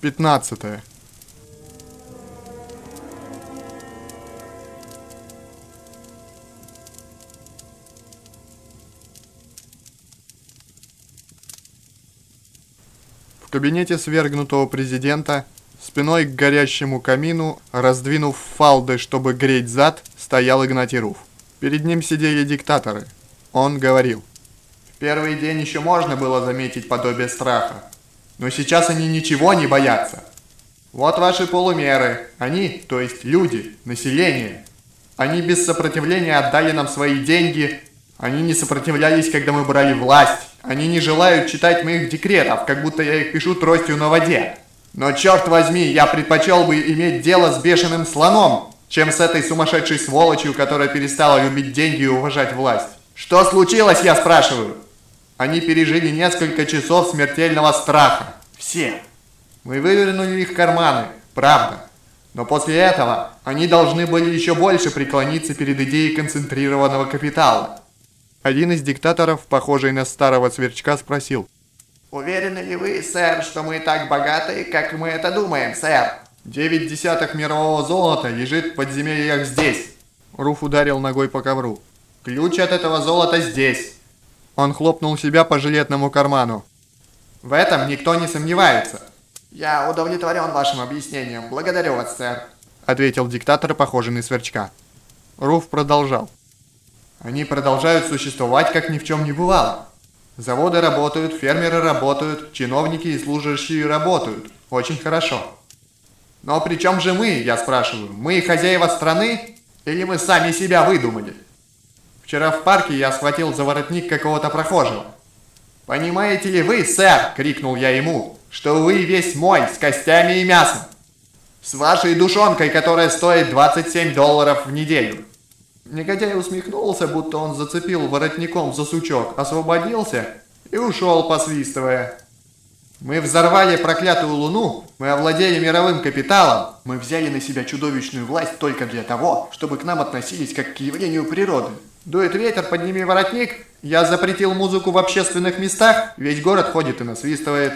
15. В кабинете свергнутого президента, спиной к горящему камину, раздвинув фалды, чтобы греть зад, стоял Игнатий Руф. Перед ним сидели диктаторы. Он говорил. В первый день еще можно было заметить подобие страха. Но сейчас они ничего не боятся. Вот ваши полумеры. Они, то есть люди, население. Они без сопротивления отдали нам свои деньги. Они не сопротивлялись, когда мы брали власть. Они не желают читать моих декретов, как будто я их пишу тростью на воде. Но черт возьми, я предпочел бы иметь дело с бешеным слоном, чем с этой сумасшедшей сволочью, которая перестала любить деньги и уважать власть. Что случилось, я спрашиваю? Они пережили несколько часов смертельного страха. Все. Мы вывернули их карманы, правда. Но после этого они должны были еще больше преклониться перед идеей концентрированного капитала. Один из диктаторов, похожий на старого сверчка, спросил. Уверены ли вы, сэр, что мы так богаты, как мы это думаем, сэр? Девять десятых мирового золота лежит в подземельях здесь. Руф ударил ногой по ковру. Ключ от этого золота здесь. Он хлопнул себя по жилетному карману. В этом никто не сомневается. Я удовлетворен вашим объяснением. Благодарю вас, сэр. Ответил диктатор, похожий на сверчка. Руф продолжал. Они продолжают существовать, как ни в чем не бывало. Заводы работают, фермеры работают, чиновники и служащие работают. Очень хорошо. Но при чем же мы, я спрашиваю? Мы хозяева страны или мы сами себя выдумали? Вчера в парке я схватил за воротник какого-то прохожего. «Понимаете ли вы, сэр?» – крикнул я ему, – «что вы весь мой, с костями и мясом. С вашей душонкой, которая стоит 27 долларов в неделю». Негодяй усмехнулся, будто он зацепил воротником за сучок, освободился и ушел, посвистывая. Мы взорвали проклятую луну, мы овладели мировым капиталом, мы взяли на себя чудовищную власть только для того, чтобы к нам относились как к явлению природы. Дует ветер, подними воротник, я запретил музыку в общественных местах, весь город ходит и насвистывает.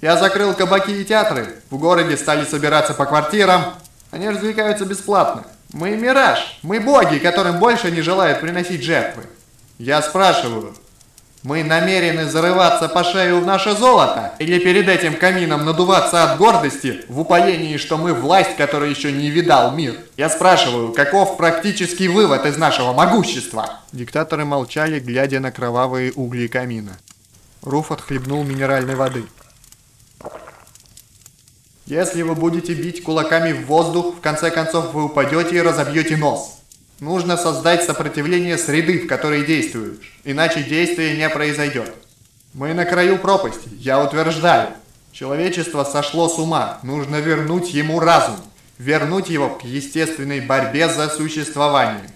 Я закрыл кабаки и театры, в городе стали собираться по квартирам, они развлекаются бесплатно. Мы мираж, мы боги, которым больше не желают приносить жертвы. Я спрашиваю, мы намерены зарываться по шею в наше золото? Или перед этим камином надуваться от гордости в упоении, что мы власть, которая еще не видал мир? Я спрашиваю, каков практический вывод из нашего могущества? Диктаторы молчали, глядя на кровавые угли камина. Руф отхлебнул минеральной воды. Если вы будете бить кулаками в воздух, в конце концов вы упадете и разобьете нос. Нужно создать сопротивление среды, в которой действуешь, иначе действие не произойдет. Мы на краю пропасти, я утверждаю. Человечество сошло с ума, нужно вернуть ему разум, вернуть его к естественной борьбе за существование.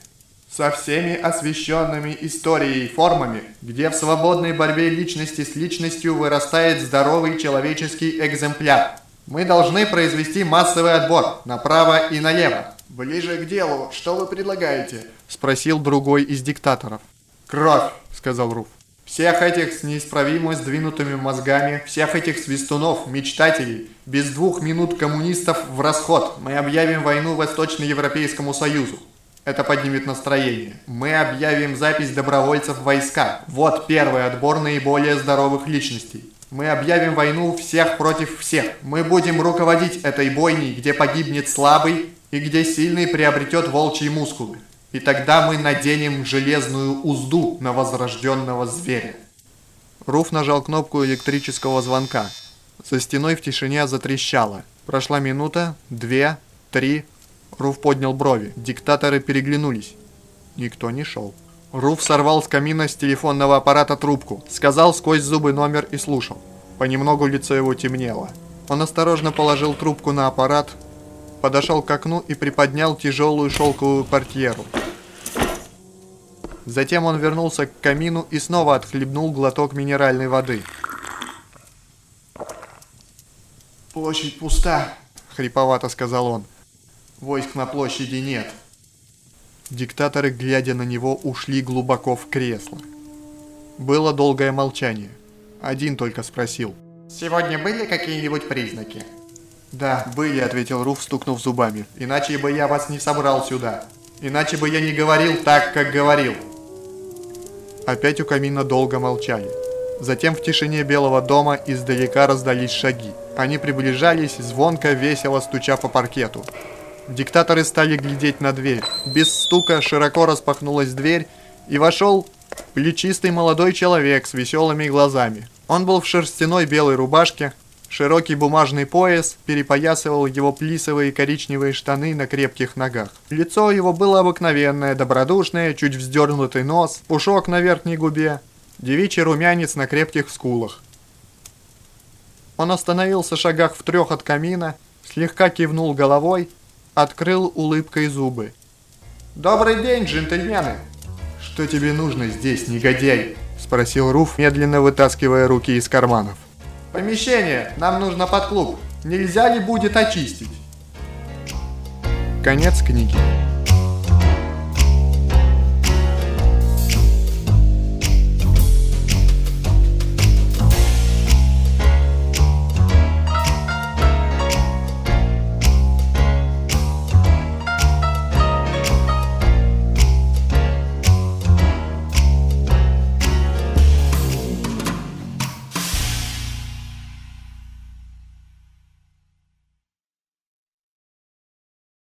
Со всеми освещенными историей формами, где в свободной борьбе личности с личностью вырастает здоровый человеческий экземпляр – мы должны произвести массовый отбор направо и налево. Ближе к делу, что вы предлагаете? Спросил другой из диктаторов. Кровь, сказал Руф. Всех этих с неисправимо сдвинутыми мозгами, всех этих свистунов, мечтателей, без двух минут коммунистов в расход. Мы объявим войну Восточноевропейскому Союзу. Это поднимет настроение. Мы объявим запись добровольцев в войска. Вот первый отбор наиболее здоровых личностей. Мы объявим войну всех против всех. Мы будем руководить этой бойней, где погибнет слабый и где сильный приобретет волчьи мускулы. И тогда мы наденем железную узду на возрожденного зверя. Руф нажал кнопку электрического звонка. За стеной в тишине затрещало. Прошла минута, две, три. Руф поднял брови. Диктаторы переглянулись. Никто не шел. Руф сорвал с камина с телефонного аппарата трубку, сказал сквозь зубы номер и слушал. Понемногу лицо его темнело. Он осторожно положил трубку на аппарат, подошел к окну и приподнял тяжелую шелковую портьеру. Затем он вернулся к камину и снова отхлебнул глоток минеральной воды. «Площадь пуста», — хриповато сказал он. «Войск на площади нет». Диктаторы, глядя на него, ушли глубоко в кресло. Было долгое молчание. Один только спросил. «Сегодня были какие-нибудь признаки?» Да, были, ответил Руф, стукнув зубами. Иначе бы я вас не собрал сюда. Иначе бы я не говорил так, как говорил. Опять у камина долго молчали. Затем в тишине Белого дома издалека раздались шаги. Они приближались, звонко, весело стуча по паркету. Диктаторы стали глядеть на дверь. Без стука широко распахнулась дверь, и вошел плечистый молодой человек с веселыми глазами. Он был в шерстяной белой рубашке, широкий бумажный пояс перепоясывал его плисовые коричневые штаны на крепких ногах. Лицо его было обыкновенное, добродушное, чуть вздернутый нос, пушок на верхней губе, девичий румянец на крепких скулах. Он остановился шагах в трех от камина, слегка кивнул головой, открыл улыбкой зубы. «Добрый день, джентльмены!» «Что тебе нужно здесь, негодяй?» – спросил Руф, медленно вытаскивая руки из карманов. «Помещение! Нам нужно под клуб! Нельзя ли будет очистить?» Конец книги.